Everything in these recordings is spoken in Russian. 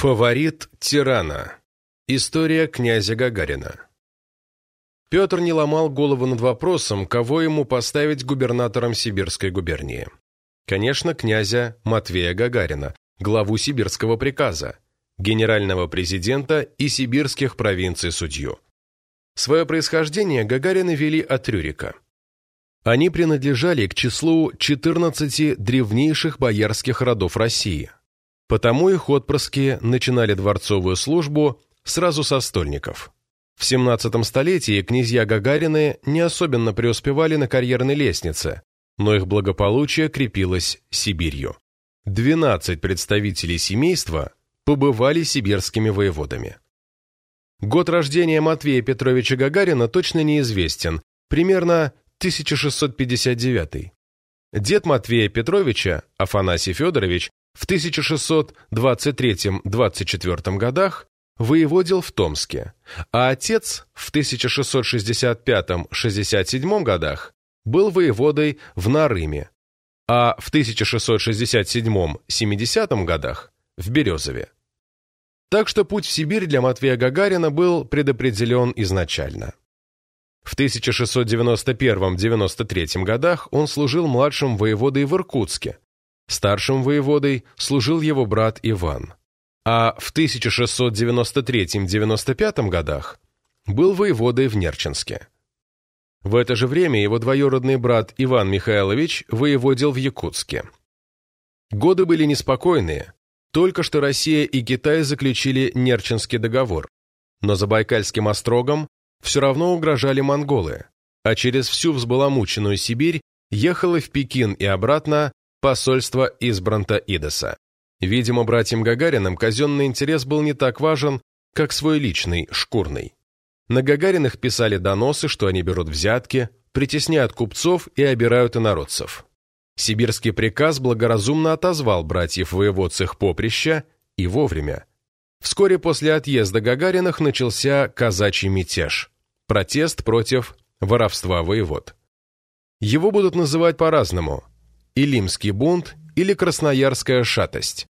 Фаворит тирана. История князя Гагарина. Петр не ломал голову над вопросом, кого ему поставить губернатором Сибирской губернии. Конечно, князя Матвея Гагарина, главу сибирского приказа, генерального президента и сибирских провинций судью. Свое происхождение Гагарины вели от Рюрика. Они принадлежали к числу 14 древнейших боярских родов России. Потому их отпрыски начинали дворцовую службу сразу со стольников. В 17 столетии князья Гагарины не особенно преуспевали на карьерной лестнице, но их благополучие крепилось Сибирью. 12 представителей семейства побывали сибирскими воеводами. Год рождения Матвея Петровича Гагарина точно неизвестен, примерно 1659. Дед Матвея Петровича, Афанасий Федорович, в 1623-24 годах воеводил в Томске, а отец в 1665-67 годах был воеводой в Нарыме, а в 1667-70 годах в Березове. Так что путь в Сибирь для Матвея Гагарина был предопределен изначально. В 1691-93 годах он служил младшим воеводой в Иркутске. Старшим воеводой служил его брат Иван. А в 1693-95 годах был воеводой в Нерчинске. В это же время его двоюродный брат Иван Михайлович воеводил в Якутске. Годы были неспокойные. Только что Россия и Китай заключили Нерчинский договор. Но за Байкальским острогом все равно угрожали монголы, а через всю взбаламученную Сибирь ехало в Пекин и обратно посольство из Бранта-Идеса. Видимо, братьям Гагариным казенный интерес был не так важен, как свой личный, шкурный. На Гагариных писали доносы, что они берут взятки, притесняют купцов и обирают инородцев. Сибирский приказ благоразумно отозвал братьев воевод с их поприща и вовремя. Вскоре после отъезда Гагариных начался казачий мятеж – протест против воровства воевод. Его будут называть по-разному – Илимский бунт или Красноярская шатость.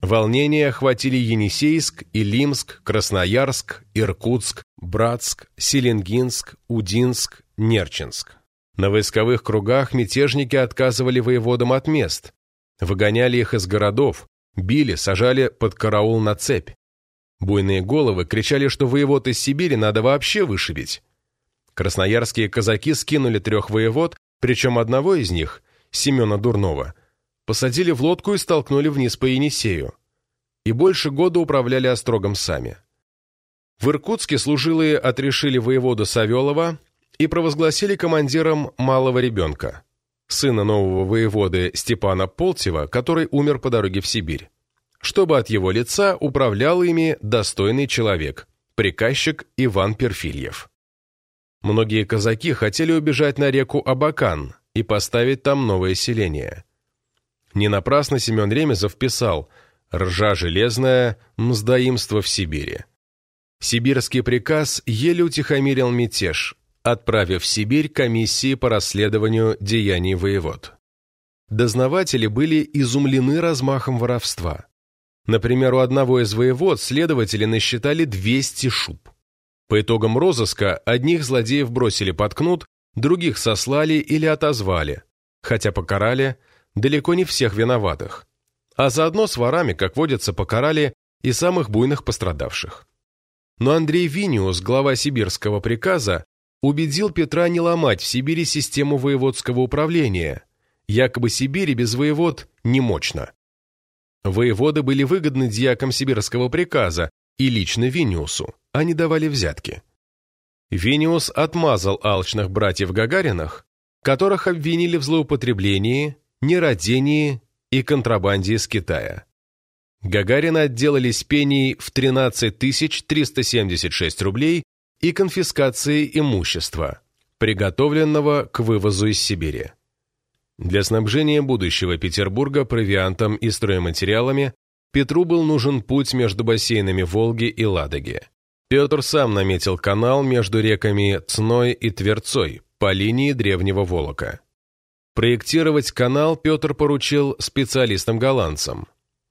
Волнения охватили Енисейск, Илимск, Красноярск, Иркутск, Братск, Селенгинск, Удинск, Нерчинск. На войсковых кругах мятежники отказывали воеводам от мест, выгоняли их из городов, Били, сажали под караул на цепь. Буйные головы кричали, что воевод из Сибири надо вообще вышибить. Красноярские казаки скинули трех воевод, причем одного из них, Семена Дурнова, посадили в лодку и столкнули вниз по Енисею. И больше года управляли острогом сами. В Иркутске служилые отрешили воеводу Савелова и провозгласили командиром малого ребенка сына нового воеводы Степана Полтева, который умер по дороге в Сибирь, чтобы от его лица управлял ими достойный человек, приказчик Иван Перфильев. Многие казаки хотели убежать на реку Абакан и поставить там новое селение. Не напрасно Семен Ремезов писал «Ржа железная, мздоимство в Сибири». Сибирский приказ еле утихомирил мятеж, отправив в Сибирь комиссии по расследованию деяний воевод. Дознаватели были изумлены размахом воровства. Например, у одного из воевод следователи насчитали 200 шуб. По итогам розыска одних злодеев бросили под кнут, других сослали или отозвали, хотя покарали далеко не всех виноватых. А заодно с ворами, как водится, покарали и самых буйных пострадавших. Но Андрей Виниус, глава сибирского приказа, убедил Петра не ломать в Сибири систему воеводского управления. Якобы Сибири без воевод не мощно. Воеводы были выгодны дьякам сибирского приказа и лично Виниусу, они давали взятки. Виниус отмазал алчных братьев Гагаринах, которых обвинили в злоупотреблении, нерадении и контрабанде из Китая. Гагарины отделались пений в 13 376 рублей и конфискации имущества, приготовленного к вывозу из Сибири. Для снабжения будущего Петербурга провиантом и стройматериалами Петру был нужен путь между бассейнами Волги и Ладоги. Петр сам наметил канал между реками Цной и Тверцой по линии Древнего Волока. Проектировать канал Петр поручил специалистам-голландцам.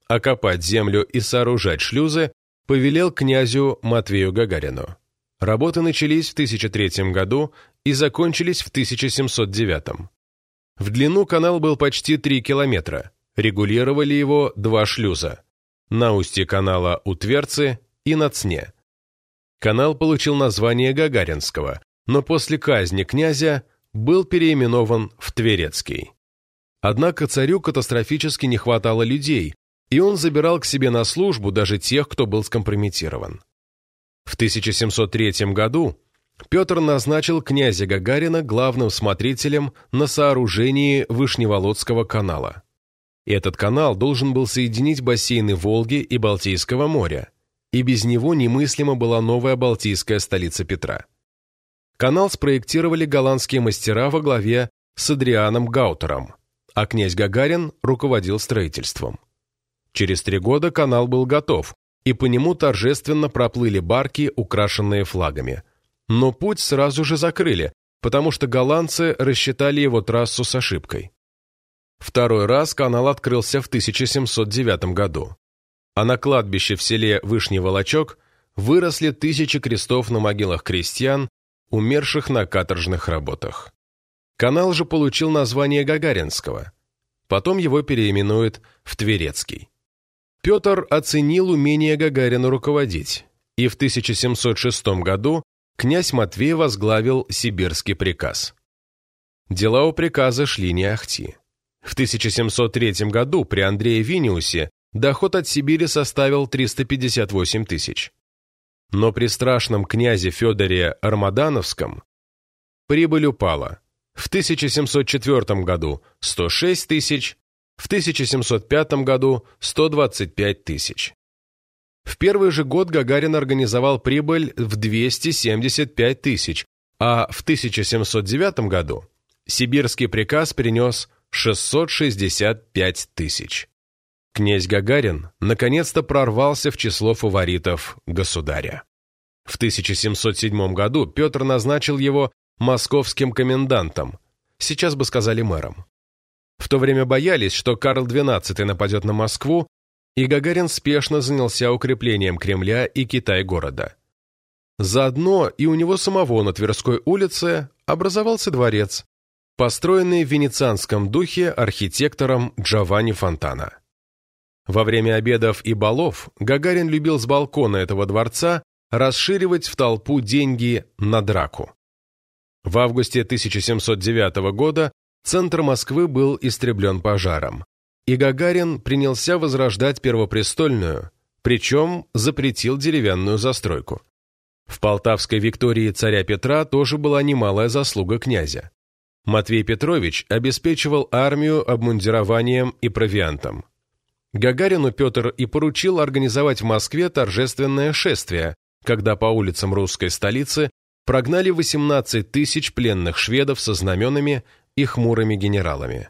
окопать землю и сооружать шлюзы, повелел князю Матвею Гагарину. Работы начались в 1003 году и закончились в 1709. В длину канал был почти 3 километра, регулировали его два шлюза. На устье канала у Тверцы и на Цне. Канал получил название Гагаринского, но после казни князя был переименован в Тверецкий. Однако царю катастрофически не хватало людей, и он забирал к себе на службу даже тех, кто был скомпрометирован. В 1703 году Петр назначил князя Гагарина главным смотрителем на сооружении Вышневолодского канала. Этот канал должен был соединить бассейны Волги и Балтийского моря, и без него немыслима была новая балтийская столица Петра. Канал спроектировали голландские мастера во главе с Адрианом Гаутером, а князь Гагарин руководил строительством. Через три года канал был готов, и по нему торжественно проплыли барки, украшенные флагами. Но путь сразу же закрыли, потому что голландцы рассчитали его трассу с ошибкой. Второй раз канал открылся в 1709 году. А на кладбище в селе Вышний Волочок выросли тысячи крестов на могилах крестьян, умерших на каторжных работах. Канал же получил название Гагаринского. Потом его переименуют в Тверецкий. Петр оценил умение Гагарина руководить, и в 1706 году князь Матвей возглавил сибирский приказ. Дела у приказа шли не ахти. В 1703 году при Андрее Виниусе доход от Сибири составил 358 тысяч но при страшном князе Федоре Армадановском прибыль упала. В 1704 году 106 тысяч, в 1705 году 125 тысяч. В первый же год Гагарин организовал прибыль в 275 тысяч, а в 1709 году сибирский приказ принес 665 тысяч князь Гагарин наконец-то прорвался в число фаворитов государя. В 1707 году Петр назначил его московским комендантом, сейчас бы сказали мэром. В то время боялись, что Карл XII нападет на Москву, и Гагарин спешно занялся укреплением Кремля и Китай-города. Заодно и у него самого на Тверской улице образовался дворец, построенный в венецианском духе архитектором Джованни Фонтана. Во время обедов и балов Гагарин любил с балкона этого дворца расширивать в толпу деньги на драку. В августе 1709 года центр Москвы был истреблен пожаром, и Гагарин принялся возрождать Первопрестольную, причем запретил деревянную застройку. В Полтавской Виктории царя Петра тоже была немалая заслуга князя. Матвей Петрович обеспечивал армию обмундированием и провиантом. Гагарину Петр и поручил организовать в Москве торжественное шествие, когда по улицам русской столицы прогнали 18 тысяч пленных шведов со знаменами и хмурыми генералами.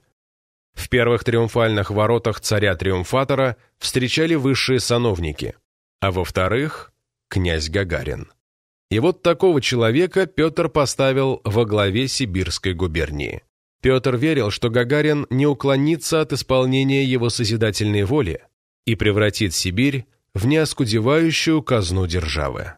В первых триумфальных воротах царя-триумфатора встречали высшие сановники, а во-вторых – князь Гагарин. И вот такого человека Петр поставил во главе Сибирской губернии. Петр верил, что Гагарин не уклонится от исполнения его созидательной воли и превратит Сибирь в неоскудевающую казну державы.